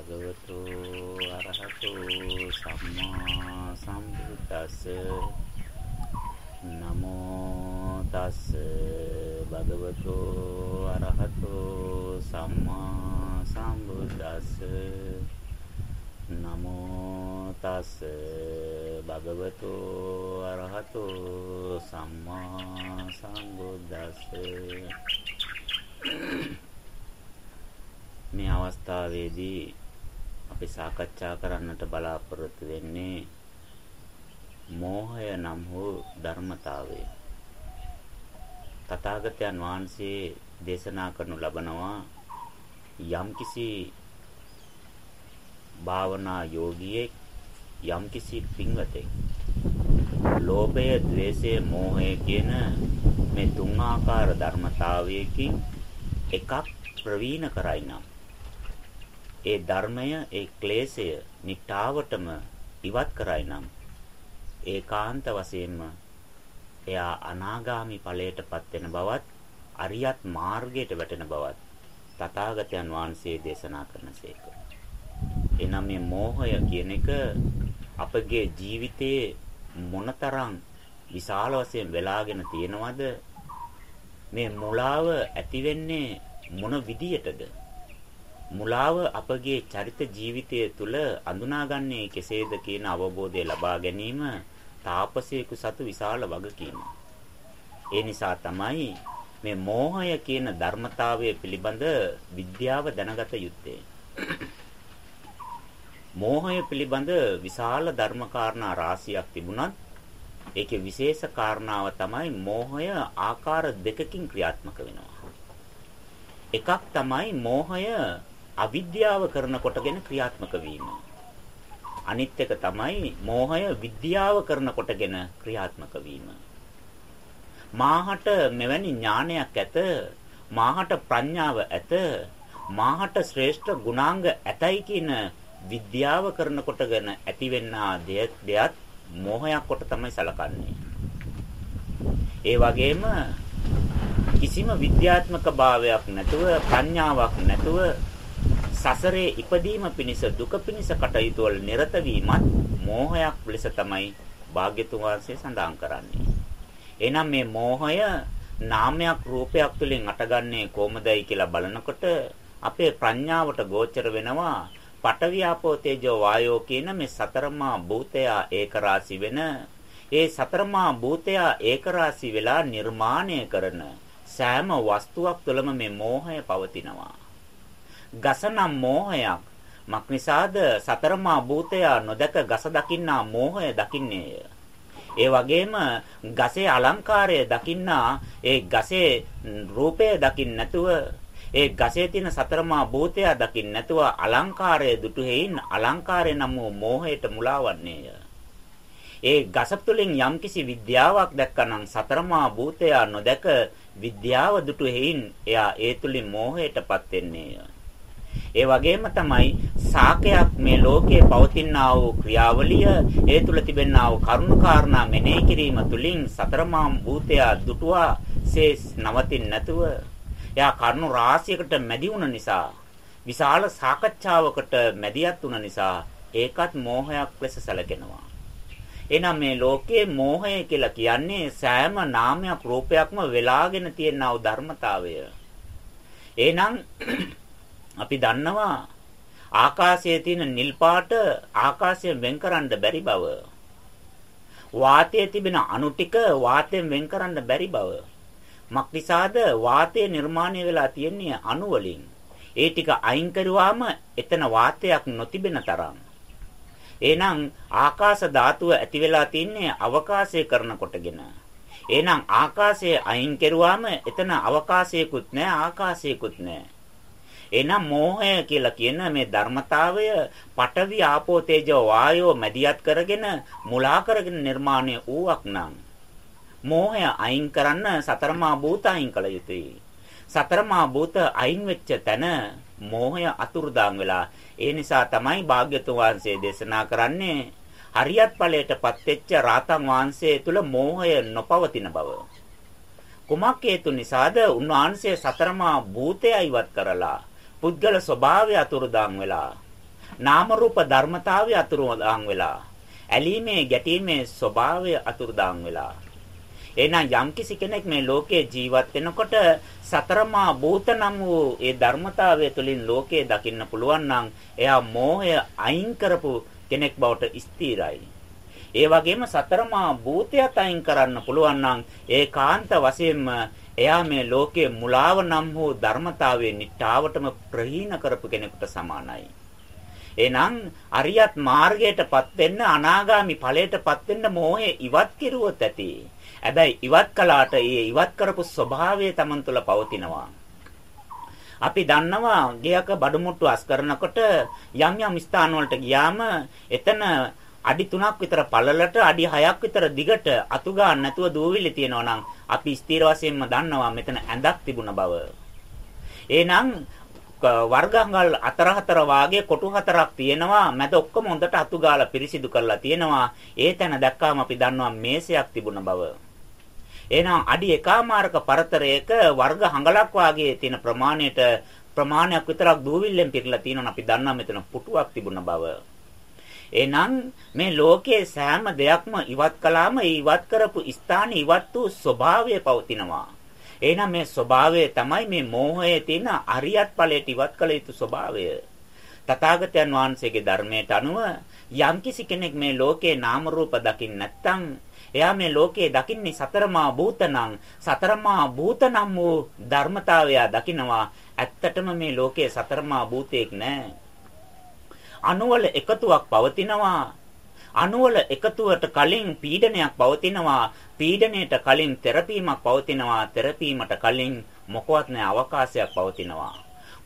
භගවතු අරහතු සම්මා සම්බුද්දස්ස. නමෝ තස් භගවතු අරහතු සම්මා සම්බුද්දස්ස. නමෝ තස් භගවතු අරහතු සම්මා සම්බුද්දස්ස. මේ අවස්ථාවේදී අපි සාකච්ඡා කරන්නට බලාපොරොත්තු වෙන්නේ මෝහය නම් වූ ධර්මතාවය. තථාගතයන් වහන්සේ දේශනා කරනු ලබනවා යම්කිසි භාවනා යෝගියෙක් යම්කිසි පින්වතෙක් ලෝභය, ద్వේෂය, මෝහය කියන මේ තුන් ආකාර ධර්මතාවයකින් එකක් ප්‍රවීණ කරයි නම් ඒ ධර්මය ඒ ක්ලේශය නිටාවටම ඉවත් කරයි නම් ඒකාන්ත වශයෙන්ම එයා අනාගාමි ඵලයටපත් වෙන බවත් අරියත් මාර්ගයට වැටෙන බවත් තථාගතයන් වහන්සේ දේශනා කරනසේක. එනම් මේ මෝහය කියන එක අපගේ ජීවිතයේ මොනතරම් විශාල වශයෙන් වෙලාගෙන තියෙනවද මේ මුලාව ඇති වෙන්නේ මොන විදියටද මුලාව අපගේ චරිත ජීවිතය තුළ අඳුනාගන්නේ කෙසේද කියන අවබෝධය ලබා ගැනීම තාපසයෙකු සතු විශාල වගකීම. ඒ නිසා තමයි මේ මෝහය කියන ධර්මතාවය පිළිබඳ විද්‍යාව දැනගත යුත්තේ. මෝහය පිළිබඳ විශාල ධර්මකාරණා රාශියක් තිබුණත් ඒකේ විශේෂ කාරණාව තමයි මෝහය ආකාර දෙකකින් ක්‍රියාත්මක වෙනවා. එකක් තමයි මෝහය අවිද්‍යාව කරන කොටගෙන ක්‍රියාත්මක වීම. අනිත් එක තමයි මෝහය විද්‍යාව කරන කොටගෙන ක්‍රියාත්මක වීම. මාහට මෙවැනි ඥානයක් ඇත මාහට ප්‍රඥාව ඇත මාහට ශ්‍රේෂ්ඨ ගුණාංග ඇතයි කියන විද්‍යාව කරන කොටගෙන ඇතිවෙනා දෙයත් මෝහයක් කොට තමයි සලකන්නේ. ඒ වගේම කිසිම විද්‍යාත්මක භාවයක් නැතුව ප්‍රඥාවක් නැතුව සසරේ ඉපදීම පිණිස දුක පිණිස කටයුතු වල නිරත වීමත් මෝහයක් ලෙස තමයි භාග්‍යතුන් වහන්සේ සඳහන් කරන්නේ. එහෙනම් මේ මෝහය නාමයක් රූපයක් තුලින් අටගන්නේ කොහොමදයි කියලා බලනකොට අපේ ප්‍රඥාවට ගෝචර වෙනවා පටවියාපෝ තේජෝ වායෝ කියන මේ සතරමා භූතය ඒකරාශි වෙන ඒ සතරමා භූතය ඒකරාශි වෙලා නිර්මාණය කරන සෑම වස්තුවක් තුළම මේ මෝහය පවතිනවා. ගස නම් මෝහයක්. මක්නිසාද සතරමා භූතය නොදක ගස දකින්නා මෝහය දකින්නේය. ඒ වගේම ගසේ අලංකාරය දකින්නා ඒ ගසේ රූපය දකින්න නැතුව ඒ ගසේ තියෙන සතරමා භූතය දකින්න නැතුව අලංකාරය දුටු හේයින් අලංකාරය නම් වූ මෝහයට මුලාවන්නේය. ඒ ගස තුළින් යම්කිසි විද්‍යාවක් දැක්කනම් සතරමා භූතය නොදක විද්‍යාව දුටු හේයින් එයා ඒ තුළින් මෝහයටපත් වෙන්නේය. ඒ වගේම තමයි සාකයක් මේ ලෝකයේ පවතිනා වූ ක්‍රියාවලිය ඒ තුල තිබෙනා වූ කරුණු කාරණා මෙනෙහි කිරීම තුළින් සතරමා භූතය දුටුවා සේස් නවතින් නැතුව එයා කරුණු රාශියකට මැදි වුණ නිසා විශාල සාකච්ඡාවකට මැදිහත් වුණ නිසා ඒකත් මෝහයක් ලෙස සැලකෙනවා එහෙනම් මේ ලෝකයේ මෝහය කියලා කියන්නේ සෑම නාමයක් රූපයක්ම වෙලාගෙන තියෙනා වූ ධර්මතාවය. එහෙනම් අපි දන්නවා ආකාශයේ තියෙන නිල් පාට ආකාශයෙන් වෙන්කරන්න බැරි බව. වාතයේ තිබෙන අණු ටික වාතයෙන් වෙන්කරන්න බැරි බව. මක්නිසාද වාතය නිර්මාණය වෙලා තියෙන්නේ අණු වලින්. ඒ ටික අයින් කරුවාම එතන වාතයක් නොතිබෙන තරම්. එහෙනම් ආකාශ ධාතුව ඇති වෙලා තින්නේ අවකාශය කරන කොටගෙන. එහෙනම් ආකාශය අයින් කරුවාම එතන අවකාශයකුත් නැහැ ආකාශයකුත් නැහැ. එහෙනම් මෝහය කියලා කියන මේ ධර්මතාවය පඨවි ආපෝ තේජෝ වායෝ මැදිහත් කරගෙන මුලා කරගෙන නිර්මාණය වූවක් නම් මෝහය අයින් කරන්න සතරමා භූත අයින් කළ යුතුයි. සතරමා භූත අයින් වෙච්ච තැන මෝහය අතුරුදාන් වෙලා ඒ නිසා තමයි භාග්‍යතුන් වහන්සේ දේශනා කරන්නේ හරියත් ඵලයටපත් වෙච්ච රාතන් වහන්සේ තුල මෝහය නොපවතින බව. කුමක් හේතු නිසාද උන්වහන්සේ සතරමා භූතය ඉවත් කරලා පුද්ගල ස්වභාවය අතුරුදාන් වෙලා නාම රූප ධර්මතාවය අතුරුදාන් වෙලා ඇලීමේ ගැටීමේ ස්වභාවය අතුරුදාන් වෙලා එහෙනම් යම්කිසි කෙනෙක් මේ ලෝකේ ජීවත් වෙනකොට සතරමා භූත නම් වූ ඒ ධර්මතාවය තුළින් ලෝකේ දකින්න පුළුවන් නම් එයා මෝහය අයින් කරපු කෙනෙක් බවට ස්ථිරයි. ඒ වගේම සතරමා භූතයත් අයින් කරන්න පුළුවන් නම් ඒකාන්ත වශයෙන්ම එයා මේ ලෝකයේ මුලාව නම් වූ ධර්මතාවයේ නිට්ටාවටම ප්‍රහීන කරපු කෙනෙකුට සමානයි. එහෙනම් අරියත් මාර්ගයටපත් වෙන්න අනාගාමි ඵලයටපත් වෙන්න මෝහය ඉවත් කෙරුවොත් ඇති. හැබැයි ඉවත් කළාට ඒ ඉවත් කරපු ස්වභාවය Taman තුල පවතිනවා. අපි දන්නවා ගෙයක බඩමුට්ටු අස් කරනකොට යම් යම් ස්ථාන වලට ගියාම එතන අඩි 3ක් විතර පළලට අඩි 6ක් විතර දිගට අතු ගන්න නැතුව දූවිලි තියෙනවා නම් අපි ස්ථිර වශයෙන්ම දන්නවා මෙතන ඇඳක් තිබුණ බව. එහෙනම් වර්ගංගල් අතර හතර වාගේ කොටු හතරක් තියෙනවා මැද ඔක්කොම හොඳට අතු ගාලා පිරිසිදු කරලා තියෙනවා ඒ තැන දැක්කාම අපි දන්නවා මේසයක් තිබුණ බව. එහෙනම් අඩි එකමාරක පරතරයක වර්ග හංගලක් වාගේ තියෙන ප්‍රමාණයට ප්‍රමාණයක් විතරක් දූවිල්ලෙන් පිරලා තියෙනවා අපි දන්නා මෙතන පුටුවක් තිබුණ බව. එහෙනම් මේ ලෝකයේ සෑම දෙයක්ම ඉවත් කළාම ඒ ඉවත් කරපු ස්ථාන ඉවත් වූ ස්වභාවය පවතිනවා. එහෙනම් මේ ස්වභාවය තමයි මේ මෝහයේ තියෙන අරියත් ඵලයට ඉවත් කළ යුතු ස්වභාවය. තථාගතයන් වහන්සේගේ ධර්මයට අනුව යම්කිසි කෙනෙක් මේ ලෝකේ නාම රූප දකින්න නැත්නම් එයා මේ ලෝකේ දකින්නේ සතරමා භූතනම් සතරමා භූතනම් වූ ධර්මතාවය දකිනවා ඇත්තටම මේ ලෝකේ සතරමා භූතයක් නෑ අණුවල එකතුවක් පවතිනවා. අණුවල එකතුවට කලින් පීඩනයක් පවතිනවා. පීඩණයට කලින් තෙරපීමක් පවතිනවා. තෙරපීමට කලින් මොකවත් නැ අවකාශයක් පවතිනවා.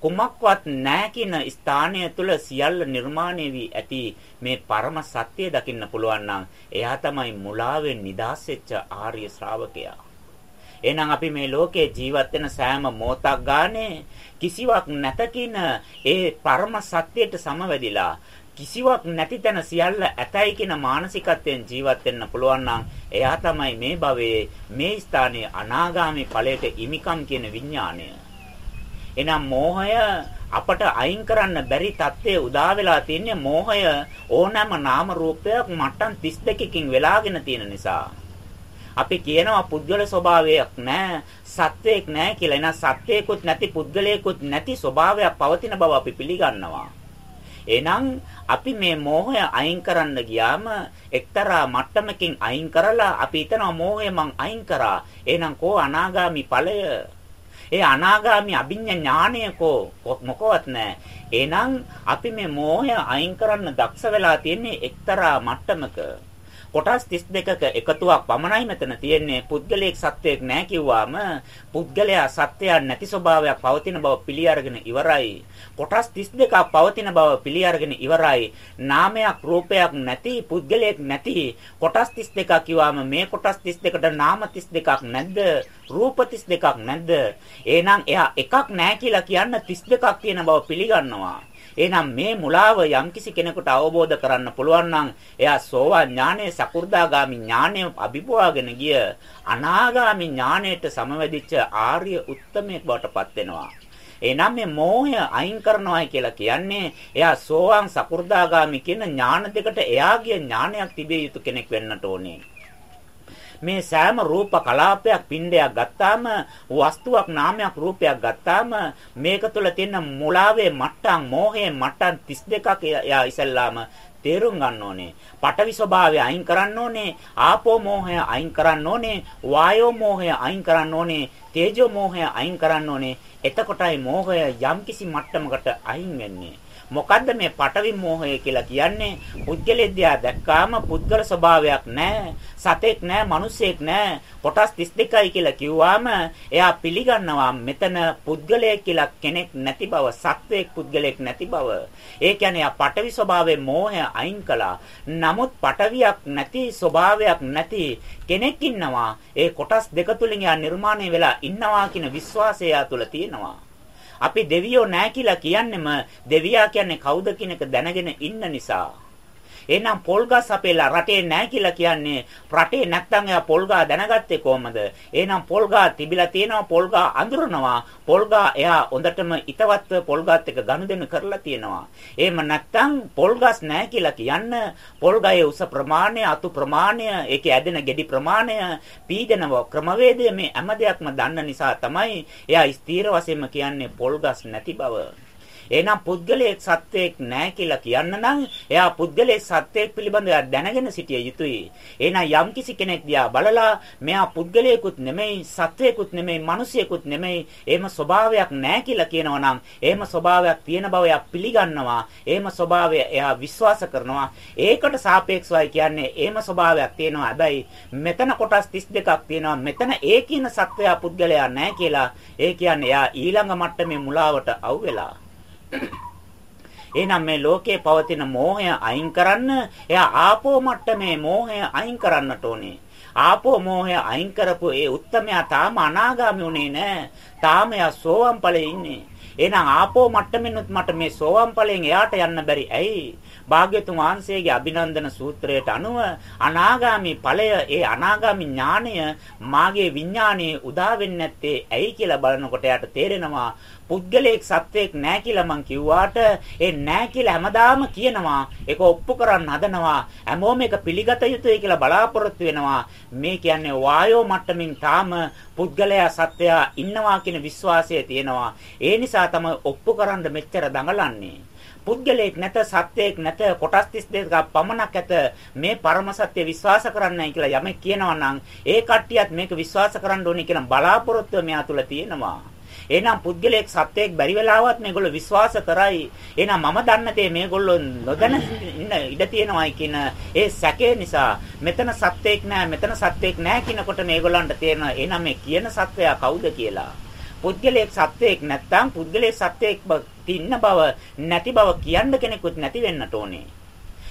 කුමක්වත් නැහැ කියන ස්ථානය තුල සියල්ල නිර්මාණය වී ඇති මේ පරම සත්‍ය දකින්න පුළුවන් නම් එයා තමයි මුලාවෙන් නිදහස් වෙච්ච ආර්ය ශ්‍රාවකයා. එහෙනම් අපි මේ ලෝකේ ජීවත් වෙන සෑම මොහොතක් ගානේ කිසිවක් නැතකින ඒ පරම සත්‍යයට සමවැදිලා කිසිවක් නැති තැන සියල්ල ඇතයි කියන මානසිකත්වයෙන් ජීවත් වෙන්න පුළුවන් නම් එයා තමයි මේ භවයේ මේ ස්ථානයේ අනාගාමී ඵලයට ඉමිකම් කියන විඥාණය. එහෙනම් මෝහය අපට අයින් කරන්න බැරි தත්ත්වයේ උදා වෙලා තින්නේ මෝහය ඕනෑම නාම රූපයක් මට්ටම් 32කින් වෙලාගෙන තියෙන නිසා. අපි කියනවා පුද්ගල ස්වභාවයක් නැහැ, සත්වයක් නැහැ කියලා. එහෙනම් සත්වයකුත් නැති පුද්ගලයෙකුත් නැති ස්වභාවයක් පවතින බව අපි පිළිගන්නවා. එහෙනම් අපි මේ මෝහය අයින් කරන්න ගියාම එක්තරා මට්ටමකින් අයින් කරලා අපි හිතනවා මෝහය මං අයින් කරා. එහෙනම් කෝ අනාගාමි ඵලය ඒ අනාගාමි අභිඥා ඥානයකෝ මොකවත් නැහැ. එහෙනම් අපි මේ මෝහය අයින් කරන්න දක්ෂ වෙලා තියෙන්නේ එක්තරා මට්ටමක. කොටස් 32ක එකතුවක් පමණයි මෙතන තියෙන්නේ. පුද්ගලයෙක් සත්වයක් නැහැ කිව්වාම පුද්ගලයා සත්‍යයක් නැති ස්වභාවයක් පවතින බව පිළි අරගෙන ඉවරයි. කොටස් 32ක් පවතින බව පිළි අරගෙන ඉවරයි. නාමයක් රූපයක් නැති පුද්ගලයෙක් නැති කොටස් 32ක් කිව්වාම මේ කොටස් 32කට නාම 32ක් නැද්ද? රූප 32ක් නැද්ද? එහෙනම් එයා එකක් නැහැ කියලා කියන්න 32ක් තියෙන බව පිළිගන්නවා. එහෙනම් මේ මුලාව යම්කිසි කෙනෙකුට අවබෝධ කරන්න පුළුවන් නම් එයා සෝවාන් ඥානයේ සකු르දාගාමි ඥානය අභිභවාගෙන ගිය අනාගාමි ඥානයට සමවැදිච්ච ආර්ය උත්තමයෙක් බවට පත් වෙනවා. එහෙනම් මේ මෝහය අයින් කරනවායි කියලා කියන්නේ එයා සෝවාන් සකු르දාගාමි කියන ඥාන දෙකට එයාගේ ඥානයක් තිබිය යුතු කෙනෙක් වෙන්නට ඕනේ. මේ සෑම රූප කලාපයක් පින්ඩයක් ගත්තාම වස්තුවක් නාමයක් රූපයක් ගත්තාම මේක තුළ තියෙන මුලාවේ මට්ටම් මෝහයේ මට්ටම් 32ක් එයා ඉස්සල්ලාම තේරුම් ගන්න ඕනේ. පඨවි ස්වභාවය අයින් කරන්න ඕනේ. ආපෝ මෝහය අයින් කරන්න ඕනේ. වායෝ මෝහය අයින් කරන්න ඕනේ. තේජෝ මෝහය අයින් කරන්න ඕනේ. එතකොටයි මෝහය යම්කිසි මට්ටමකට අයින් වෙන්නේ. මොකද්ද මේ පටවි මෝහය කියලා කියන්නේ? පුද්ගලෙද්දියා දැක්කාම පුද්ගල ස්වභාවයක් නැහැ. සතෙක් නැහැ, මිනිසෙක් නැහැ. කොටස් 32යි කියලා කිව්වාම එයා පිළිගන්නවා මෙතන පුද්ගලයෙක් කියලා කෙනෙක් නැති බව, සත්වයක් පුද්ගලයෙක් නැති බව. ඒ කියන්නේ එයා පටවි ස්වභාවයේ මෝහය අයින් කළා. නමුත් පටවියක් නැති ස්වභාවයක් නැති කෙනෙක් ඉන්නවා. ඒ කොටස් දෙක තුලින් එයා නිර්මාණය වෙලා ඉන්නවා කියන විශ්වාසය එයා තුල තියෙනවා. අපි දෙවියෝ නැහැ කියලා කියන්නෙම දෙවියා කියන්නේ කවුද කියන එක දැනගෙන ඉන්න නිසා. එහෙනම් පොල්ගස් අපේ රටේ නැහැ කියලා කියන්නේ රටේ නැත්තම් එයා පොල්ගා දැනගත්තේ කොහමද? එහෙනම් පොල්ගා තිබිලා තියෙනවා පොල්ගා අඳුරනවා. පොල්ගා එයා හොඳටම ිතවත්ව පොල්ගාත් එක්ක ගනුදෙනු කරලා තියෙනවා. එහෙම නැත්තම් පොල්ගස් නැහැ කියලා කියන්න පොල්ගායේ උස ප්‍රමාණය, අතු ප්‍රමාණය, ඒකේ ඇදෙන ගෙඩි ප්‍රමාණය, පීඩන ක්‍රමවේදය මේ හැම දෙයක්ම දන්න නිසා තමයි එයා ස්ථීර වශයෙන්ම කියන්නේ පොල්ගස් නැති බව. එහෙනම් පුද්ගලයෙක් සත්වයක් නැහැ කියලා කියන්න නම් එයා පුද්ගලයෙක් සත්වයක් පිළිබඳව දැනගෙන සිටිය යුතුයි. එහෙනම් යම්කිසි කෙනෙක් දිහා බලලා මෙයා පුද්ගලයෙකුත් නෙමෙයි සත්වයෙකුත් නෙමෙයි මිනිසියෙකුත් නෙමෙයි එහෙම ස්වභාවයක් නැහැ කියලා කියනවා නම් එහෙම ස්වභාවයක් තියෙන බව එයා පිළිගන්නවා. එහෙම ස්වභාවය එයා විශ්වාස කරනවා. ඒකට සාපේක්ෂවයි කියන්නේ එහෙම ස්වභාවයක් තියෙනවා. හැබැයි මෙතන කොටස් 32ක් තියෙනවා. මෙතන ඒ කියන සත්වයා පුද්ගලයා නැහැ කියලා. ඒ කියන්නේ එයා ඊළඟ මට්ටමේ මුලාවට අවු වෙලා. එහෙනම් මේ ලෝකේ පවතින මෝහය අයින් කරන්න එයා ආපෝ මට්ටමේ මෝහය අයින් කරන්නට ඕනේ. ආපෝ මෝහය අයින් කරපු ඒ උත්තමයා තාම අනාගාමී උනේ නැහැ. තාම එයා සෝවම් ඵලයේ ඉන්නේ. එහෙනම් ආපෝ මට්ටමිනුත් මට මේ සෝවම් ඵලයෙන් එයාට යන්න බැරි. ඇයි? භාග්‍යතුන් වහන්සේගේ අභිනන්දන සූත්‍රයට අනුව අනාගාමි ඵලය ඒ අනාගාමි ඥාණය මාගේ විඥානයේ උදා වෙන්නේ නැත්තේ ඇයි කියලා බලනකොට යාට තේරෙනවා පුද්ගලයෙක් සත්වයක් නැහැ කියලා මං කිව්වාට ඒ නැහැ කියලා හැමදාම කියනවා. ඒක ඔප්පු කරන්න හදනවා. හැමෝම ඒක පිළිගත යුතුයි කියලා බලාපොරොත්තු වෙනවා. මේ කියන්නේ වායෝ මට්ටමින් තාම පුද්ගලයා සත්වයා ඉන්නවා කියන විශ්වාසය තියෙනවා. ඒ නිසා තමයි ඔප්පු කරන්න මෙච්චර දඟලන්නේ. පුද්ගලයෙක් නැත සත්වයක් නැත කොටස් 32ක් පමණක් ඇත. මේ පරම සත්‍ය විශ්වාස කරන්නයි කියලා යමෙක් කියනවා නම් ඒ කට්ටියත් මේක විශ්වාස කරන්න ඕනේ කියන බලාපොරොත්තුව මෙයා තුල තියෙනවා. එහෙනම් පුද්ගලයෙක් සත්‍යයක් බැරි වෙලාවත් මේගොල්ලෝ විශ්වාස කරයි. එහෙනම් මම දන්න තේ මේගොල්ලෝ නොදැන ඉන්න ඉඩ තියෙනවායි කියන ඒ සැකේ නිසා මෙතන සත්‍යයක් නෑ මෙතන සත්‍යයක් නෑ කියනකොට මේගොල්ලන්ට තේරෙනවා එහෙනම් මේ කියන සත්‍යයා කවුද කියලා. පුද්ගලයෙක් සත්‍යයක් නැත්තම් පුද්ගලයෙක් සත්‍යයක් ඉන්න බව නැති බව කියන්න කෙනෙකුත් නැති වෙන්නට ඕනේ.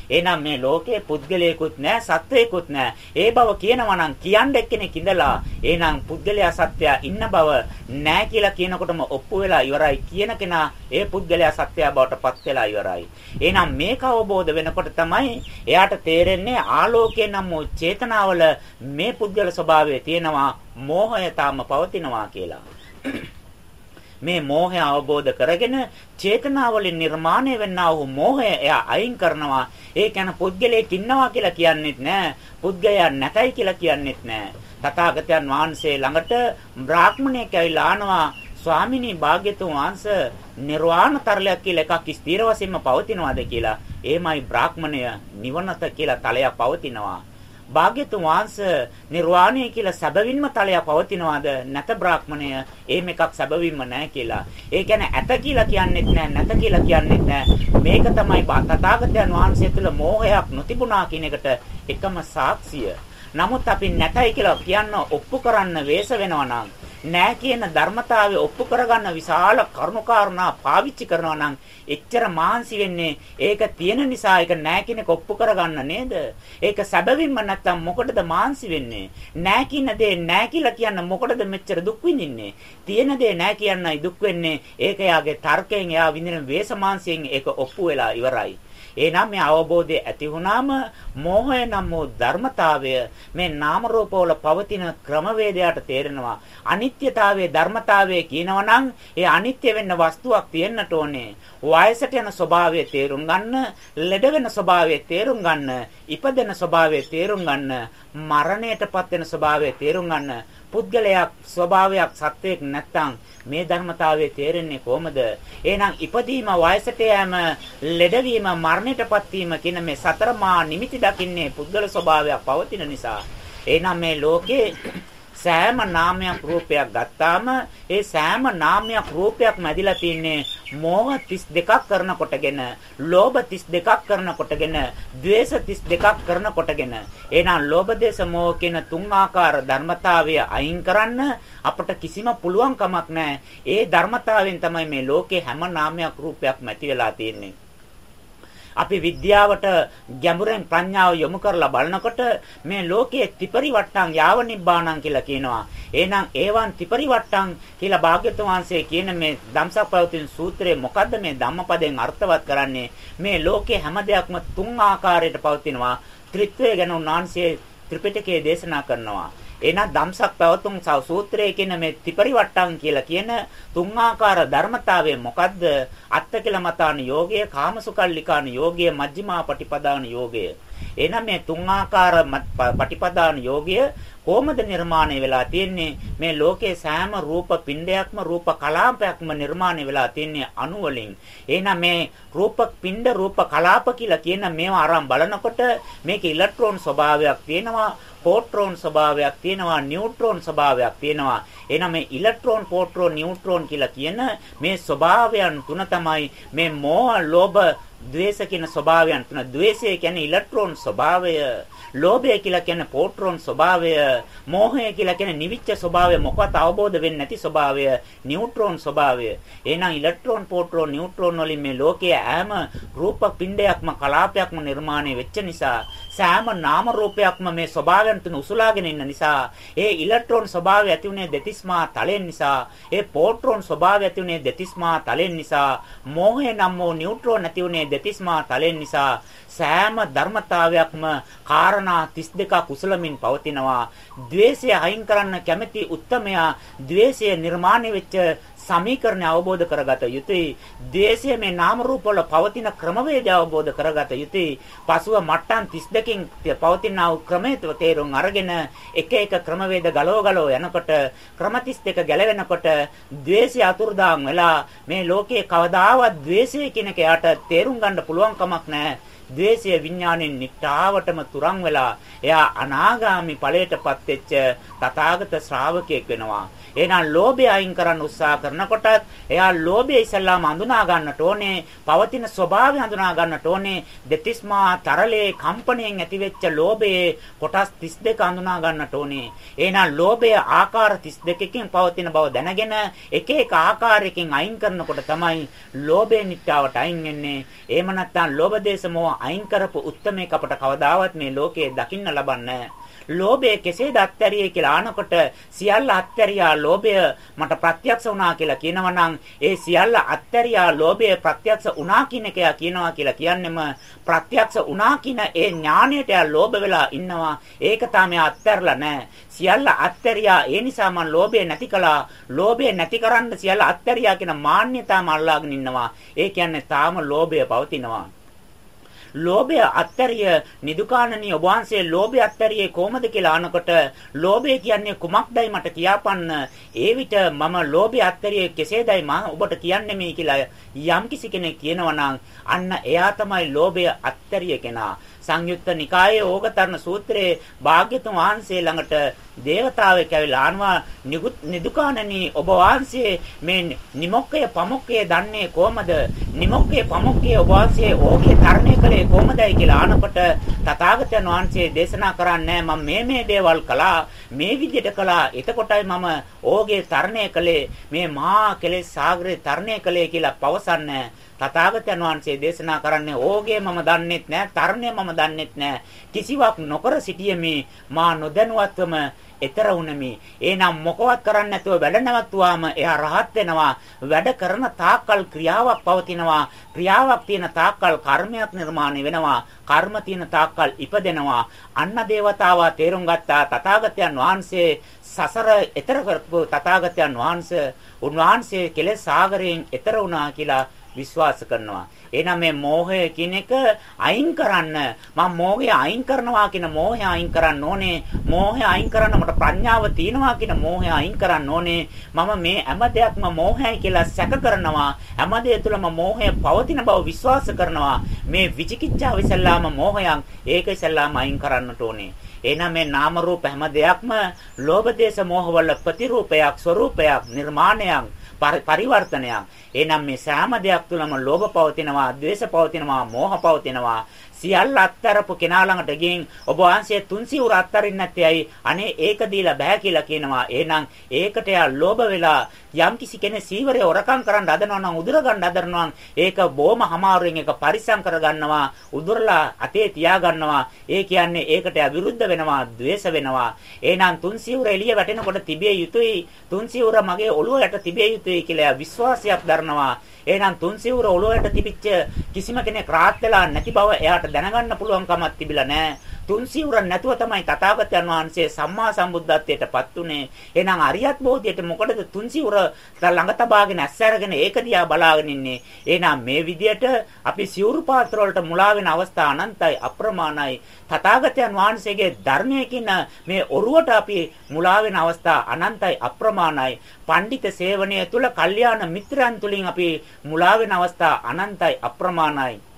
එහෙනම් මේ ලෝකේ පුද්ගලයෙකුත් නැහැ සත්වයෙකුත් නැහැ. ඒ බව කියනවා නම් කියන්න එක්කෙනෙක් ඉඳලා එහෙනම් පුද්ගලයා සත්වයා ඉන්න බව නැහැ කියලා කියනකොටම ඔප්පු වෙලා ඉවරයි කියන කෙනා ඒ පුද්ගලයා සත්වයා බවට පත් වෙලා ඉවරයි. එහෙනම් මේක අවබෝධ වෙනකොට තමයි එයාට තේරෙන්නේ ආලෝකයේ නම් චේතනාවල මේ පුද්ගල ස්වභාවය තියෙනවා මෝහය තාම පවතිනවා කියලා. මේ මෝහය අවබෝධ කරගෙන චේතනාවලින් නිර්මාණය වෙන්නා වූ මෝහය එයා අයින් කරනවා. ඒ කියන්නේ පුද්ගලයෙක් ඉන්නවා කියලා කියන්නේත් නෑ. පුද්ගලයා නැතයි කියලා කියන්නේත් නෑ. තථාගතයන් වහන්සේ ළඟට බ්‍රාහ්මණයෙක් ඇවිල්ලා ආනවා ස්වාමිනී භාග්‍යතුන් වහන්සේ නිර්වාණ තරලයක් කියලා එකක් ස්ථිර වශයෙන්ම පවතිනවාද කියලා. එහෙමයි බ්‍රාහ්මණය නිවනත කියලා තලයක් පවතිනවා. භාග්‍යතුන් වහන්සේ නිර්වාණය කියලා සැබවින්ම තලය පවතිනවාද නැත බ්‍රාහ්මණය එහෙම එකක් සැබවින්ම නැහැ කියලා. ඒ කියන්නේ ඇත කියලා කියන්නෙත් නැහැ නැත කියලා කියන්නෙත් නැහැ. මේක තමයි තථාගතයන් වහන්සේ තුළ මෝහයක් නොතිබුණා කියන එකට එකම සාක්ෂිය. නමුත් අපි නැතයි කියලා කියන්න ඔප්පු කරන්න වෙස වෙනවා නම් නෑ කියන ධර්මතාවය ඔප්පු කරගන්න විශාල කරුණාකාරණා පාවිච්චි කරනවා නම් එච්චර මාන්සි වෙන්නේ ඒක තියෙන නිසා ඒක නෑ කියන එක ඔප්පු කරගන්න නේද? ඒක සැබවින්ම නැත්තම් මොකටද මාන්සි වෙන්නේ? නෑ කියන දේ නෑ කියලා කියන්න මොකටද මෙච්චර දුක් විඳින්නේ? තියෙන දේ නෑ කියන්නයි දුක් වෙන්නේ. ඒක යාගේ තර්කයෙන් එයා විඳින වේසමාංශයෙන් ඒක ඔප්පු වෙලා ඉවරයි. එහෙනම් මේ අවබෝධය ඇති වුණාම මෝහය නම් වූ ධර්මතාවය මේ නාම රූපවල පවතින ක්‍රමවේදයට තේරෙනවා. අනිත්‍යතාවයේ ධර්මතාවය කියනවා නම් ඒ අනිත්‍ය වෙන්න වස්තුවක් තියෙන්නට ඕනේ. වයසට යන ස්වභාවය තේරුම් ගන්න, ලෙඩ වෙන ස්වභාවය තේරුම් ගන්න, ඉපදෙන ස්වභාවය තේරුම් ගන්න, මරණයටපත් වෙන ස්වභාවය තේරුම් ගන්න. පුද්ගලයක් ස්වභාවයක් සත්වයක් නැත්තම් මේ ධර්මතාවය තේරෙන්නේ කොහොමද? එහෙනම් ඉපදීම වයසට යෑම, ලෙඩවීම, මරණයටපත් වීම කියන මේ සතරමා නිමිති දකින්නේ පුද්ගල ස්වභාවයක් පවතින නිසා. එහෙනම් මේ ලෝකේ සෑම නාමයක් රූපයක් ගත්තාම ඒ සෑම නාමයක් රූපයක් මැදිලා තින්නේ මෝහ 32ක් කරන කොටගෙන ලෝභ 32ක් කරන කොටගෙන ද්වේෂ 32ක් කරන කොටගෙන එහෙනම් ලෝභ දේශ මෝහ කියන තුන් ආකාර ධර්මතාවය අයින් කරන්න අපට කිසිම පුළුවන් කමක් නැහැ. ඒ ධර්මතාවයෙන් තමයි මේ ලෝකේ හැම නාමයක් රූපයක් මැති වෙලා තියෙන්නේ. අපි විද්‍යාවට ගැඹුරෙන් ප්‍රඥාව යොමු කරලා බලනකොට මේ ලෝකයේ ත්‍රිපරිවට්ටං යාව නිබ්බාණං කියලා කියනවා. එහෙනම් ඒවන් ත්‍රිපරිවට්ටං කියලා භාග්‍යතුන් වහන්සේ කියන මේ ධම්සක් පවතින සූත්‍රයේ මොකද්ද මේ ධම්මපදයෙන් අර්ථවත් කරන්නේ? මේ ලෝකයේ හැම දෙයක්ම තුන් ආකාරයට පවතිනවා. ත්‍රිත්වය ගැන උන්වහන්සේ ත්‍රිපිටකයේ දේශනා කරනවා. එහෙනම් ධම්සක් පැවතුම් සූත්‍රයේ කියන මේ ත්‍රිපරිවට්ටම් කියලා කියන තුන් ආකාර ධර්මතාවය මොකද්ද? අත්තකලමතාන යෝගය, කාමසුකල්ලිකාන යෝගය, මජ්ක්‍ධිමා පටිපදාන යෝගය. එහෙනම් මේ තුන් ආකාර පටිපදාන යෝගය කොහොමද නිර්මාණය වෙලා තියෙන්නේ? මේ ලෝකයේ සෑම රූප පිණ්ඩයක්ම රූප කලාපයක්ම නිර්මාණය වෙලා තියෙන්නේ අණු වලින්. එහෙනම් මේ රූප පිණ්ඩ රූප කලාප කියලා කියන මේවා අරන් බලනකොට මේකේ ඉලෙක්ට්‍රෝන ස්වභාවයක් තියෙනවා පෝට්‍රෝන ස්වභාවයක් තියෙනවා නියුට්‍රෝන ස්වභාවයක් තියෙනවා. එහෙනම් මේ ඉලෙක්ට්‍රෝන පෝට්‍රෝන නියුට්‍රෝන කියලා කියන මේ ස්වභාවයන් තුන තමයි මේ මෝහ ලෝභ ද්වේෂ කියන ස්වභාවයන් තුන ද්වේෂය කියන්නේ ඉලෙක්ට්‍රෝන ස්වභාවය ලෝභය කියලා කියන්නේ පෝට්‍රෝන් ස්වභාවය, මෝහය කියලා කියන්නේ නිවිච්ච ස්වභාවය, මොකවත් අවබෝධ වෙන්නේ නැති ස්වභාවය, නියුට්‍රෝන ස්වභාවය. එහෙනම් ඉලෙක්ට්‍රෝන, පෝට්‍රෝන, නියුට්‍රෝන වලින් මේ ලෝකයේ ඈම රූප පිණ්ඩයක්ම කලාපයක්ම නිර්මාණය වෙච්ච නිසා, සෑම නාම රූපයක්ම මේ ස්වභාවයන් තුන උසුලාගෙන ඉන්න නිසා, ඒ ඉලෙක්ට්‍රෝන ස්වභාවය ඇති උනේ දෙතිස්මා තලෙන් නිසා, ඒ පෝට්‍රෝන ස්වභාවය ඇති උනේ දෙතිස්මා තලෙන් නිසා, මෝහය නම් වූ නියුට්‍රෝන ඇති උනේ දෙතිස්මා තලෙන් නිසා සෑම ධර්මතාවයක්ම කාරණා 32ක් කුසලමින් පවතිනවා. द्वේෂය අයින් කරන්න කැමැති උත්තමයා द्वේෂය නිර්මාණය වෙච්ච සමීකරණය අවබෝධ කරගත යුතුයි. ද්වේෂය මේ නාම රූප වල පවතින ක්‍රමවේදය අවබෝධ කරගත යුතුයි. පසුව මට්ටම් 32කින් පවතින ආ ක්‍රමයට තේරුම් අරගෙන එක එක ක්‍රමවේද ගලව ගලව යනකොට ක්‍රම 32 ගැලවෙනකොට ද්වේෂය අතුරුදාම් වෙලා මේ ලෝකයේ කවදාවත් ද්වේෂය කියන එක යට තේරුම් ගන්න පුළුවන් කමක් නැහැ. ද්වේෂය විඥාණයෙන් නිට්ටාවටම තුරන් වෙලා එයා අනාගාමි ඵලයටපත් වෙච්ච තථාගත ශ්‍රාවකයෙක් වෙනවා. එහෙනම් ලෝභය අයින් කරන්න උත්සාහ කරනකොටත් එයා ලෝභය ඉස්සල්ලාම හඳුනා ගන්නට ඕනේ. පවතින ස්වභාවය හඳුනා ගන්නට ඕනේ. දෙතිස්මා තරලේ කම්පණයෙන් ඇතිවෙච්ච ලෝභයේ කොටස් 32 හඳුනා ගන්නට ඕනේ. එහෙනම් ලෝභය ආකාර 32කින් පවතින බව දැනගෙන එක එක ආකාරයකින් අයින් කරනකොට තමයි ලෝභය නිට්ටාවට අයින් වෙන්නේ. එහෙම නැත්නම් ලෝභ දේශ මොහ අයින් කරපු උත්මේක අපට කවදාවත් මේ ලෝකයේ දකින්න ලබන්නේ නැහැ. ලෝභය කෙසේද අත්හැරියේ කියලා අහනකොට සියල්ල අත්හැරියා ලෝභය මට ප්‍රත්‍යක්ෂ වුණා කියලා කියනවා නම් ඒ සියල්ල අත්හැරියා ලෝභය ප්‍රත්‍යක්ෂ වුණා කියන එක කියනවා කියලා කියන්නෙම ප්‍රත්‍යක්ෂ වුණා කියන ඒ ඥාණයට යා ලෝභ වෙලා ඉන්නවා. ඒක තමයි අත්හැරලා නැහැ. සියල්ල අත්හැරියා ඒ නිසා මම ලෝභය නැති කළා. ලෝභය නැති කරන්න සියල්ල අත්හැරියා කියන මාන්නයතාවම අල්ලාගෙන ඉන්නවා. ඒ කියන්නේ තාම ලෝභය පවතිනවා. ලෝභය අත්තරිය නිදුකානනී ඔබ වහන්සේ ලෝභය අත්තරියේ කොහොමද කියලා අහනකොට ලෝභය කියන්නේ කුමක්දයි මට කියාපන්න? ඒ විට මම ලෝභය අත්තරියේ කෙසේදයි මම ඔබට කියන්නේ මේ කියලා යම්කිසි කෙනෙක් කියනවා නම් අන්න එයා තමයි ලෝභය අත්තරිය කෙනා. සංයුත්ත නිකායේ ඕගතරණ සූත්‍රයේ භාග්‍යතුන් වහන්සේ ළඟට දේවතාවෙක් ඇවිල්ලා ආනවා නිදුකානනි ඔබ වහන්සේ මේ නිමොක්කය පමොක්කය දන්නේ කොහමද? නිමොක්කය පමොක්කය ඔබ වහන්සේ ඕකේ තරණය කළේ කොහමදයි? කියලා අහනකොට තථාගතයන් වහන්සේ දේශනා කරන්නේ මම මේ මේ දේවල් කළා මේ විදිහට කළා. එතකොටයි මම ඕගේ තරණය කළේ මේ මහා කෙලෙස් සාගරේ තරණය කළේ කියලා පවසන්නේ. තථාගතයන් වහන්සේ දේශනා කරන්නේ ඕගේ මම දන්නෙත් නෑ තරණය මම දන්නෙත් නෑ. කිසිවක් නොකර සිටියෙමි. මා නොදැනුවත්වම ඊතර උනමි එහෙනම් මොකවත් කරන්නේ නැතුව වැඩ නැවතුවාම එයා රහත් වෙනවා. වැඩ කරන තාක්කල් ක්‍රියාවක් පවතිනවා. ක්‍රියාවක් තියෙන තාක්කල් කර්මයක් නිර්මාණය වෙනවා. කර්ම තියෙන තාක්කල් ඉපදෙනවා. අන්න දේවතාවා තේරුම් ගත්තා තථාගතයන් වහන්සේ සසර ඊතර කරපු තථාගතයන් වහන්සේ උන්වහන්සේ කෙලෙස් සාගරයෙන් ඊතර වුණා කියලා විශ්වාස කරනවා. එහෙනම් මේ මෝහය කියන එක අයින් කරන්න මම මෝහය අයින් කරනවා කියන මෝහය අයින් කරන්න ඕනේ. මෝහය අයින් කරන්න මට ප්‍රඥාව තියෙනවා කියන මෝහය අයින් කරන්න ඕනේ. මම මේ හැම දෙයක්ම මෝහයයි කියලා සැක කරනවා. හැම දෙය තුළම මෝහය පවතින බව විශ්වාස කරනවා. මේ විචිකිච්ඡාව ඉස්සල්ලාම මෝහයන් ඒක ඉස්සල්ලාම අයින් කරන්නට ඕනේ. එහෙනම් මේ නාම රූප හැම දෙයක්ම ලෝභ දේශ මොහ වල ප්‍රතිරූපයක් ස්වરૂපයක් නිර්මාණයක් පරිවර්තනයක්. එහෙනම් මේ සෑම දෙයක් තුළම ලෝභ පවතිනවා, ද්වේෂ පවතිනවා, මෝහ පවතිනවා. සියල්ල අත්තරපු කෙනා ළඟට ගින් ඔබ වහන්සේ තුන් සිවුර අත්තරින් නැත්තේ ඇයි? අනේ ඒක දීලා බෑ කියලා කියනවා. එහෙනම් ඒකට යා ලෝභ වෙලා යම් කිසි කෙනෙක් සීවරේ ඔරකම් කරන්න හදනවා නම් උදුර ගන්න හදනවා ඒක බොහොම අමාරුවෙන් ඒක පරිස්සම් කර ගන්නවා උදුරලා අතේ තියා ගන්නවා ඒ කියන්නේ ඒකට විරුද්ධ වෙනවා ද්වේෂ වෙනවා. එහෙනම් තුන් සිවුර එළිය වැටෙනකොට තිබිය යුතුයි. තුන් සිවුර මගේ ඔළුව යට තිබිය යුතුයි කියලා විශ්වාසයක් දරනවා. එහෙනම් තුන් සිවුර ඔළුවට තිබිච්ච කිසිම කෙනෙක් රාත් වෙලා නැති බව එයාට දැනගන්න පුළුවන් කමක් තිබිලා නැහැ. තුන් සිවුර නැතුව තමයි තථාගතයන් වහන්සේ සම්මා සම්බුද්ධත්වයටපත් උනේ. එහෙනම් අරියත් බෝධියට මොකටද තුන් සිවුර ළඟ තබාගෙන ඇස්සරගෙන ඒක දිහා බලාගෙන ඉන්නේ. එහෙනම් මේ විදියට අපි සිවුරු පාත්‍ර වලට මුලා වෙන අවස්ථා අනන්තයි අප්‍රමාණයි. තථාගතයන් වහන්සේගේ ධර්මයකින් මේ ඔරුවට අපි මුලා වෙන අවස්ථා අනන්තයි අප්‍රමාණයි. පඬිත සේවනය තුල කල්යාණ මිත්‍රයන් තුලින් අපි මුලා වෙන අවස්ථා අනන්තයි අප්‍රමාණයි.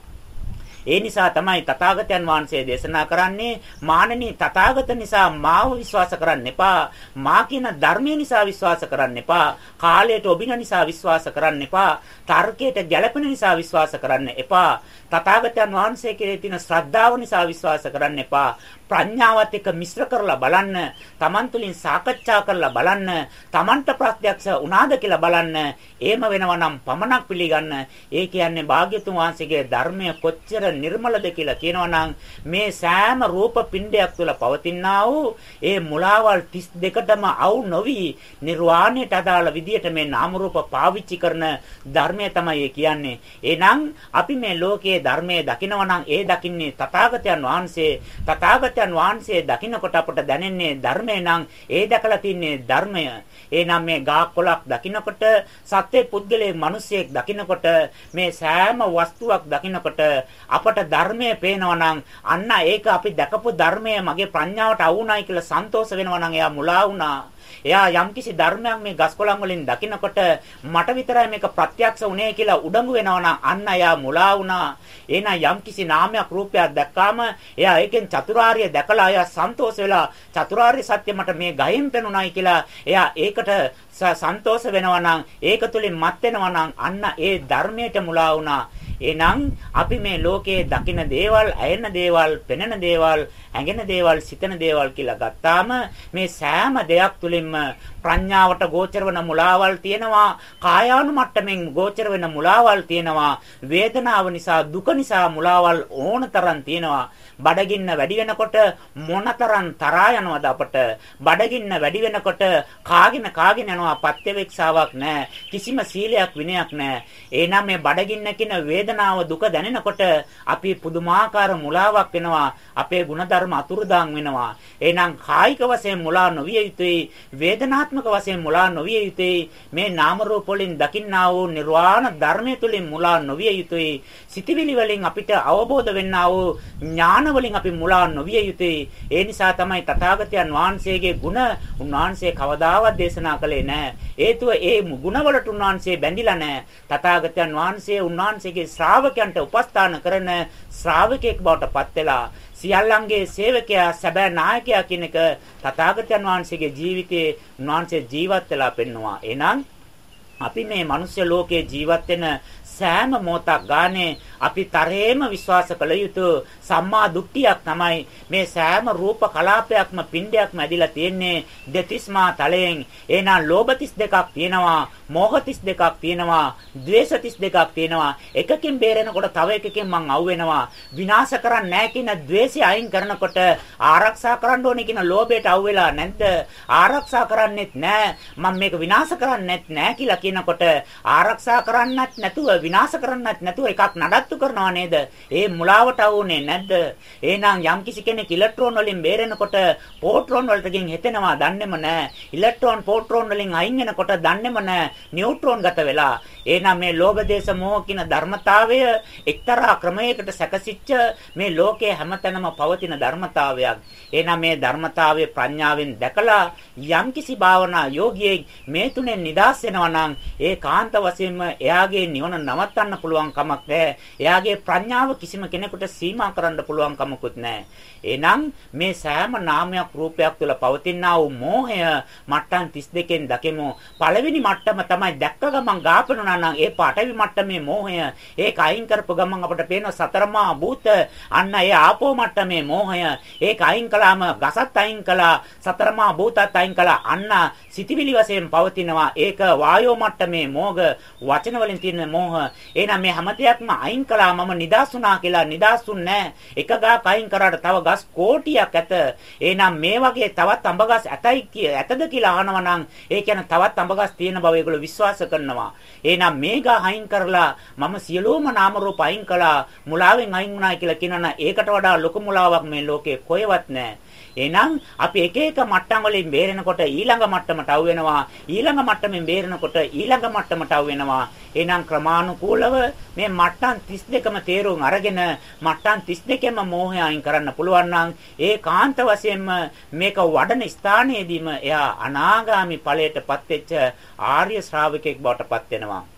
ඒ නිසා තමයි තථාගතයන් වහන්සේ දේශනා කරන්නේ මානනී තථාගත නිසා මාව විශ්වාස කරන්න එපා. මා කියන ධර්මය නිසා විශ්වාස කරන්න එපා. කාලයට ඔබින නිසා විශ්වාස කරන්න එපා. තර්කයට ගැළපෙන නිසා විශ්වාස කරන්න එපා. තථාගතයන් වහන්සේ කෙරෙහි තියෙන ශ්‍රද්ධාව නිසා විශ්වාස කරන්න එපා. ප්‍රඥාවත් එක්ක මිශ්‍ර කරලා බලන්න, Taman තුලින් සාකච්ඡා කරලා බලන්න, Tamanට ප්‍රත්‍යක්ෂ වුණාද කියලා බලන්න. එහෙම වෙනවා නම් පමණක් පිළිගන්න. ඒ කියන්නේ භාග්‍යතුන් වහන්සේගේ ධර්මය කොච්චර නිර්මලද කියලා කියනවා මේ සෑම රූප පිණ්ඩයක් තුළ පවතිනා වූ ඒ මුලාවල් 32ටම අවු නොවි නිර්වාණයට අදාළ විදියට මේ නාම රූප පාවිච්චි කරන ධර්මය තමයි කියන්නේ. එහෙනම් අපි මේ ලෝකයේ ධර්මයේ දකිනවා නම් ඒ දකින්නේ තථාගතයන් වහන්සේ තථාගත තථාගතයන් වහන්සේ දකින්නකොට අපට දැනෙන්නේ ධර්මය නම් ඒ දැකලා තින්නේ ධර්මය. එහෙනම් මේ ගාක් කොලක් දකින්නකොට සත්‍ය පුද්ගලයේ මිනිසෙක් දකින්නකොට මේ සෑම වස්තුවක් දකින්නකොට අපට ධර්මය පේනවා නම් අන්න ඒක අපි දැකපු ධර්මය මගේ ප්‍රඥාවට අවුණයි කියලා සන්තෝෂ වෙනවා නම් එයා මුලා වුණා. එයා යම්කිසි ධර්මයක් මේ ගස්කොළන් වලින් දකිනකොට මට විතරයි මේක ප්‍රත්‍යක්ෂ වුණේ කියලා උඩඟු වෙනවා අන්න එයා මුලා වුණා. එහෙනම් යම්කිසි නාමයක් රූපයක් දැක්කාම එයා ඒකෙන් චතුරාර්ය දැකලා එයා සන්තෝෂ වෙලා චතුරාර්ය සත්‍ය මට මේ ගහෙන් පෙනුණායි කියලා එයා ඒකට සන්තෝෂ වෙනවා නම් ඒක තුලින් මත් වෙනවා නම් අන්න ඒ ධර්මයට මුලා වුණා. එහෙනම් අපි මේ ලෝකයේ දකින දේවල්, ඇයෙන දේවල්, පෙනෙන දේවල්, ඇඟෙන දේවල්, සිතන දේවල් කියලා ගත්තාම මේ සෑම දෙයක් තුලින්ම ප්‍රඥාවට ගෝචර වෙන මුලාවල් තියෙනවා. කායානුමට්ටමින් ගෝචර වෙන මුලාවල් තියෙනවා. වේදනාව නිසා දුක නිසා මුලාවල් ඕනතරම් තියෙනවා. බඩගින්න වැඩි වෙනකොට මොනතරම් තරහා යනවද අපට? බඩගින්න වැඩි වෙනකොට කාගෙන කාගෙන යනවා පත්‍යවේක්ෂාවක් නැහැ කිසිම සීලයක් විනයක් නැහැ එහෙනම් මේ බඩගින්න කියන වේදනාව දුක දැනෙනකොට අපි පුදුමාකාර මුලාවක් වෙනවා. අපේ ಗುಣධර්ම අතුරුදාන් වෙනවා. එහෙනම් කායික වශයෙන් මුලා නොවිය යුතුයි. වේදනාත්මක ආත්මක වශයෙන් මුලා නොවිය යුතුයි. මේ නාම රූප වලින් දකින්නා වූ නිර්වාණ ධර්මය තුලින් මුලා නොවිය යුතුයි. සිතවිලි වලින් අපිට අවබෝධ වෙන්නා වූ ඥාන වලින් අපි මුලා නොවිය යුතුයි. ඒ නිසා තමයි තථාගතයන් වහන්සේගේ ගුණ උන්වහන්සේ කවදාවත් දේශනා කළේ නැහැ හේතුව ඒ ගුණවලට උන්වහන්සේ බැඳිලා නැහැ තථාගතයන් වහන්සේ උන්වහන්සේගේ ශ්‍රාවකයන්ට උපස්ථාන කරන ශ්‍රාවකෙක් බවට පත් වෙලා සියල්ලන්ගේ සේවකයා සැබෑ නායකයා කියන එක තථාගතයන් වහන්සේගේ ජීවිතයේ උන්වහන්සේ ජීවත් වෙලා පෙන්නවා. එහෙනම් අපි මේ මිනිස් ලෝකයේ ජීවත් වෙන සෑම මොහොතක් ගානේ අපි තරේම විශ්වාස කළ යුතු සම්මා දුක්ඛියක් තමයි මේ සෑම රූප කලාපයක්ම පින්ඩයක්ම ඇදිලා තියෙන්නේ දෙතිස්මා තලයෙන්. එහෙනම් ලෝභ 32ක් තියෙනවා මෝහ 32ක් තියෙනවා ද්වේෂ 32ක් තියෙනවා. එකකින් බේරෙනකොට තව එකකින් මං අවු වෙනවා විනාශ කරන්නේ නැහැ කියන ද්වේෂය අයින් කරනකොට ආරක්ෂා කරන්න ඕනේ කියන ලෝභයට අවු වෙලා නැද්ද? ආරක්ෂා කරන්නෙත් නැහැ. මම මේක විනාශ කරන්නෙත් නැහැ කියලා කියනකොට ආරක්ෂා කරන්නත් නැතුව විනාශ කරන්නත් නැතුව එකක් නඩත්තු කරනවා නේද? ඒ මුලාවට අවුනේ නැද්ද? එහෙනම් යම්කිසි කෙනෙක් ඉලෙක්ට්‍රෝන වලින් බේරෙනකොට පොට්‍රෝන වලට ගින් හෙතෙනවා දන්නේම නැහැ. ඉලෙක්ට්‍රෝන පොට්‍රෝන වලින් අයින් වෙනකොට දන්නේම නැහැ. නියුට්‍රෝන ගත වෙලා. එහෙනම් මේ ලෝභ දේශ මොහ කියන ධර්මතාවය එක්තරා ක්‍රමයකට සැකසිච්ච මේ ලෝකයේ හැමතැනම පවතින ධර්මතාවයක්. එහෙනම් මේ ධර්මතාවය ප්‍රඥාවෙන් දැකලා යම්කිසි භාවනා යෝගියෙක් මේ තුනෙන් නිදාස් වෙනවා නම් ඒ කාන්ත වශයෙන්ම එයාගේ නිවන නවත්තන්න පුළුවන් කමක් නැහැ. එයාගේ ප්‍රඥාව කිසිම කෙනෙකුට සීමා කරන්න පුළුවන් කමකුත් නැහැ. එහෙනම් මේ සෑම නාමයක් රූපයක් තුළ පවතිනා වූ මෝහය මට්ටම් 32කින් දකිමු. පළවෙනි මට්ටම තමයි දැක්ක ගමන් ගාපනුනා නම් ඒ පාඨවි මට්ටමේ මෝහය ඒක අයින් කරපු ගමන් අපිට පේන සතරමා භූත අන්න ඒ ආපෝ මට්ටමේ මෝහය. ඒක අයින් කළාම ගසත් අයින් කළා සතරමා භූතත් අයින් කළා. අන්න සිතිවිලි වශයෙන් පවතිනවා. ඒක වායෝ මට්ටමේ මෝග වචන වලින් තියෙන මෝහ. එහෙනම් මේ හැම දෙයක්ම අයින් කළා. මම නිදාසුනා කියලා නිදාසුන්නේ එක ගාක් අයින් කරාට තව ගස් කෝටියක් ඇත. එහෙනම් මේ වගේ තවත් අඹ ගස් ඇතයි ඇතද කියලා අහනවා නම් ඒ කියන්නේ තවත් අඹ ගස් තියෙන බව ඒගොල්ලෝ විශ්වාස කරනවා. එහෙනම් මේ ගා අයින් කරලා මම සියලුම නාම රූප අයින් කළා මුලාවෙන් අයින් වුණා කියලා කියනවා ඒකට වඩා ලොකු මුලාවක් මේ ලෝකේ කොහෙවත් නැහැ එහෙනම් අපි එක එක මට්ටම් වලින් බේරෙනකොට ඊළඟ මට්ටමට අවු වෙනවා. ඊළඟ මට්ටමින් බේරෙනකොට ඊළඟ මට්ටමට අවු වෙනවා. එහෙනම් ක්‍රමානුකූලව මේ මට්ටම් 32ම තේරුම් අරගෙන මට්ටම් 32ම මෝහය අයින් කරන්න පුළුවන් නම් ඒකාන්ත වශයෙන්ම මේක වඩන ස්ථානයේදීම එයා අනාගාමි ඵලයටපත් වෙච්ච ආර්ය ශ්‍රාවකෙක් බවට පත් වෙනවා.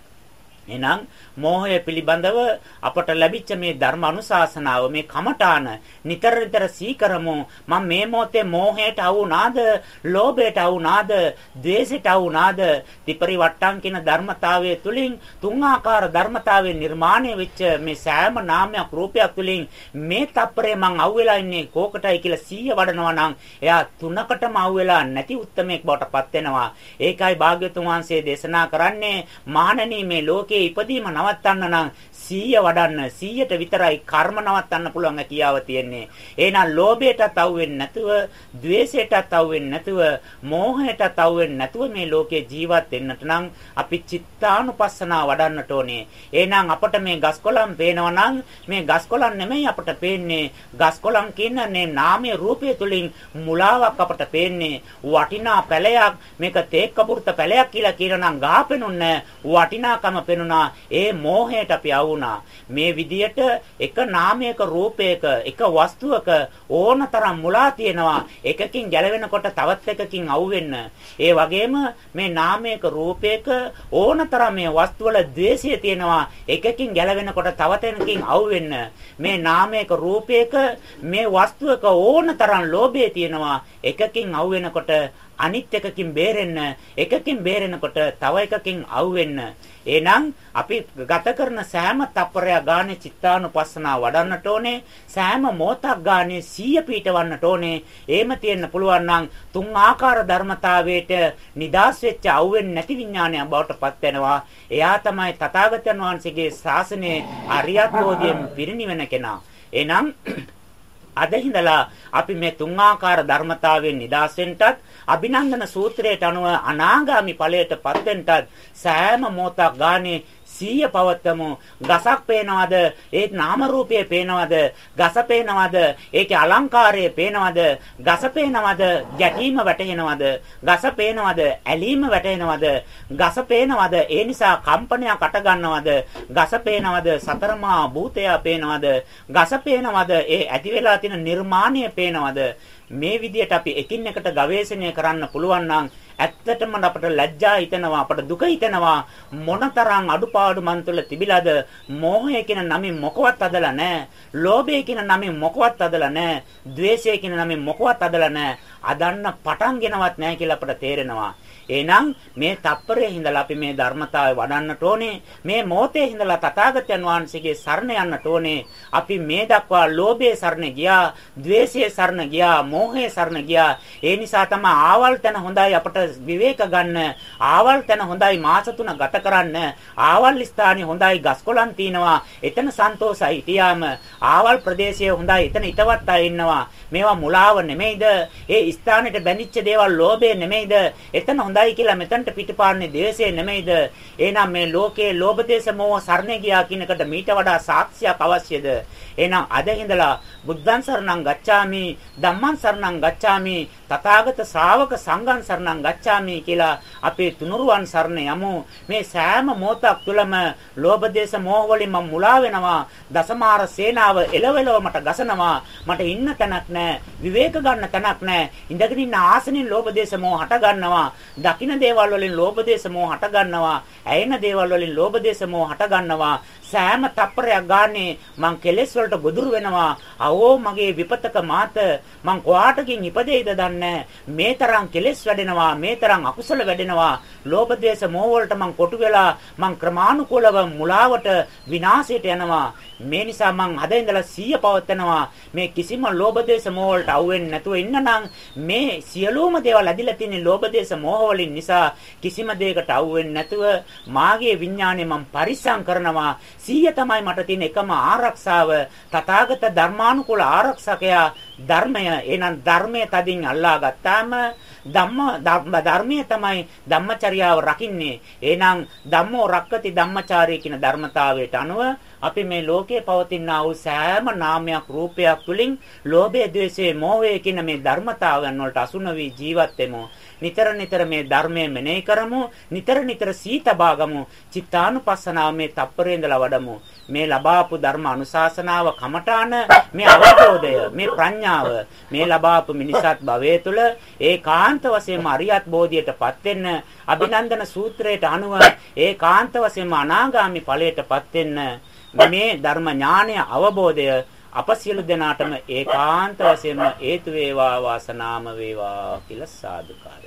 එහෙනම් මෝහය පිළිබඳව අපට ලැබිච්ච මේ ධර්ම අනුශාසනාව මේ කමඨාන නිතර නිතර සීකරමු. මම මේ මොහොතේ මෝහයට අවුනාද ලෝභයට අවුනාද ද්වේෂයට අවුනාද ත්‍රිපරිවට්ටම් කියන ධර්මතාවය තුලින් තුන් ආකාර ධර්මතාවය නිර්මාණය වෙච්ච මේ සෑම නාමයක් රූපයක් තුලින් මේ තප්පරේ මං අවුවෙලා ඉන්නේ කෝකටයි කියලා සීය වඩනවා නම් එයා තුනකටම අවුවෙලා නැති උත්මයෙක් බවට පත් වෙනවා. ඒකයි භාග්‍යතුන් වහන්සේ දේශනා කරන්නේ මහණනි මේ ලෝකේ ඉපදීම නවත්තන්න නම් 100 වඩන්න 100ට විතරයි කර්ම නවත්තන්න පුළුවන් කියාව තියෙන්නේ. එහෙනම් ලෝභයටත් අවු වෙන්නේ නැතුව, ద్వේෂයටත් අවු වෙන්නේ නැතුව, මෝහයටත් අවු වෙන්නේ නැතුව මේ ලෝකේ ජීවත් වෙන්නට නම් අපි චිත්තානුපස්සනාව වඩන්නට ඕනේ. එහෙනම් අපට මේ ගස්කොලන් පේනවා නම් මේ ගස්කොලන් නෙමෙයි අපට පේන්නේ. ගස්කොලන් කියන්නේ නාමයේ රූපය තුලින් මුලාවක් අපට පේන්නේ. වටිනා පැලයක් මේක තේක් කපුරුත පැලයක් කියලා කියනනම් ගහපෙනුන්නේ වටිනාකම පෙනුණා. ඒ මෝහයට අපි අවු වුණා. මේ විදියට එක නාමයක රූපයක එක වස්තුවක ඕනතරම් මුලා තියෙනවා. එකකින් ගැලවෙනකොට තවත් එකකින් අවුවෙන්න. ඒ වගේම මේ නාමයක රූපයක ඕනතරම් මේ වස්තුවල ද්වේෂය තියෙනවා. එකකින් ගැලවෙනකොට තවත් එකකින් අවුවෙන්න. මේ නාමයක රූපයක මේ වස්තුවක ඕනතරම් ලෝභය තියෙනවා. එකකින් අවුවෙනකොට අනිත් එකකින් බේරෙන්න එකකින් බේරෙනකොට තව එකකින් අවුවෙන්න. එහෙනම් අපි ගත කරන සෑම තප්පරයක් ගානේ චිත්තානුපස්සනාව වඩන්නට ඕනේ. සෑම මොහොතක් ගානේ සීය පීටවන්නට ඕනේ. එහෙම තියෙන්න පුළුවන් නම් තුන් ආකාර ධර්මතාවයට නිදාස් වෙච්ච අවුෙන් නැති විඥානය බවට පත් වෙනවා. එයා තමයි තථාගතයන් වහන්සේගේ ශාසනයේ අරියත්ෝදියෙන් පිරිනිවෙන කෙනා. එහෙනම් අද හිඳලා අපි මේ තුන් ආකාර ධර්මතාවයෙන් නිදාස් වෙන්නටත් අභිනන්දන සූත්‍රයට අනුව අනාගාමි ඵලයටපත් වෙන්නටත් සෑම මොහොතක් ගානේ සීය පවත්තමු ගසක් පේනවද? ඒත් නාම රූපය පේනවද? ගස පේනවද? ඒකේ අලංකාරය පේනවද? ගස පේනවද? ගැටීම වැටෙනවද ගස පේනවද? ඇලීම වැටෙනවද ගස පේනවද? ඒ නිසා කම්පනයක් අට ගන්නවද ගස පේනවද? සතරමා භූතය පේනවද? ගස පේනවද? ඒ ඇති වෙලා තියෙන නිර්මාණය පේනවද? මේ විදිහට අපි එකින් එකට ගවේෂණය කරන්න පුළුවන් නම් ඇත්තටම අපට ලැජ්ජා හිතෙනවා අපට දුක හිතෙනවා. මොනතරම් අඩුපාඩු මන් තුළ තිබිලාද? මෝහය කියන නමින් මොකවත් අදලා නැහැ. ලෝභය කියන නමින් මොකවත් අදලා නැහැ. ද්වේෂය කියන නමින් මොකවත් අදලා නැහැ. අදන්න පටන් ගෙනවත් නැහැ කියලා අපට තේරෙනවා. එහෙනම් මේ තප්පරයේ හිඳලා අපි මේ ධර්මතාවය වඩන්නට ඕනේ. මේ මොහොතේ හිඳලා තථාගතයන් වහන්සේගේ සරණ යන්නට ඕනේ. අපි මේ දක්වා ලෝභයේ සරණ ගියා, ద్వේෂයේ සරණ ගියා, මෝහයේ සරණ ගියා. ඒ නිසා තමයි ආවල් තැන හොඳයි අපට විවේක ගන්න. ආවල් තැන හොඳයි මාස තුන ගත කරන්න. ආවල් ස්ථානේ හොඳයි ගස්කොලන් තිනවා. එතන සන්තෝෂයි හිටියාම ආවල් ප්‍රදේශයේ හොඳයි. එතන ිතවත් අය ඉන්නවා. මේවා මුලාව නෙමෙයිද? ඒ ස්ථානෙට බැඳිච්ච දේවල් ලෝභය නෙමෙයිද? එතන හොඳ හොඳයි කියලා මෙතනට පිටපාන්නේ ද්වේෂය නෙමෙයිද? එහෙනම් මේ ලෝකයේ ලෝභ දේශ මොහ සරණ ගියා කියන එකට මීට වඩා සාක්ෂියක් අවශ්‍යද? එහෙනම් අද ඉඳලා බුද්ධං සරණං ගච්ඡාමි, ධම්මං සරණං ගච්ඡාමි, තථාගත ශ්‍රාවක සංඝං සරණං ගච්ඡාමි කියලා අපේ තුනුරුවන් සරණ යමු. මේ සෑම මොහොතක් තුළම ලෝභ දේශ මොහ වලින් මම මුලා වෙනවා. දසමාර සේනාව එලවෙලව මට ගසනවා. මට ඉන්න තැනක් නැහැ. විවේක ගන්න තැනක් නැහැ. ඉඳගෙන ඉන්න ආසනෙන් ලෝභ දේශ මොහ හට ගන්නවා. දකින්න දේවල් වලින් ලෝභ දේශ මොහ හට ගන්නවා. ඇයෙන දේවල් වලින් ලෝභ දේශ මොහ හට ගන්නවා. සෑම තප්පරයක් ගානේ මං කෙලෙස් වලට ගොදුරු වෙනවා. අවෝ මගේ විපතක මාත මං කොහාටකින් ඉපදෙයිද දන්නේ මේ තරම් කෙලෙස් වැඩෙනවා. මේ තරම් අකුසල වැඩෙනවා. ලෝභ දේශ මොහ වලට මං කොටු වෙලා මං ක්‍රමානුකූලව මුලාවට විනාශයට යනවා. මේ නිසා මං අද ඉඳලා සිහිය පවත්නවා. මේ කිසිම ලෝභ දේශ මොහ වලට අවු වෙන්නේ නැතුව ඉන්නනම් මේ සියලුම දේවල් ඇදිලා තියෙන ලෝභ දේශ මොහ වලින් නිසා කිසිම දෙයකට අවු වෙන්නේ නැතුව මාගේ විඥාණය මං පරිස්සම් කරනවා. සිහිය තමයි මට තියෙන එකම ආරක්ෂාව. තථාගත ධර්මානුකූල ආරක්ෂකයා ධර්මය. එහෙනම් ධර්මය තදින් අල්ලා ගත්තාම ධම්ම ධර්මයේ තමයි ධම්මචර්යාව රකින්නේ. එහෙනම් ධම්මෝ රක්කති ධම්මචාරී කියන ධර්මතාවයට අනුව අපි මේ ලෝකයේ පවතිනා වූ සෑම නාමයක් රූපයක් තුලින් ලෝභය, ද්වේෂය, මෝහය කියන මේ ධර්මතාවයන් වලට අසු නොවි ජීවත් වෙමු. නිතර නිතර මේ ධර්මය මෙනෙහි කරමු. නිතර නිතර සීතබාගමු චිත්තානුපස්සනාව මේ තප්පරේ ඉඳලා වඩමු. මේ ලබාපු ධර්ම අනුශාසනාව කමඨාන මේ අවබෝධය මේ ප්‍රඥාව මේ ලබාපු මිනිසත් භවයේ තුල ඒකාන්ත වශයෙන්ම අරියත් බෝධියටපත් වෙන්න අභිනන්දන සූත්‍රයට අනුව ඒකාන්ත වශයෙන්ම අනාගාමි ඵලයටපත් වෙන්න මේ ධර්ම ඥානය අවබෝධය අප සියලු දෙනාටම ඒකාන්ත වශයෙන්ම හේතු වේවා වාසනාම වේවා කියලා සාදුකාරයක් දෙන්න.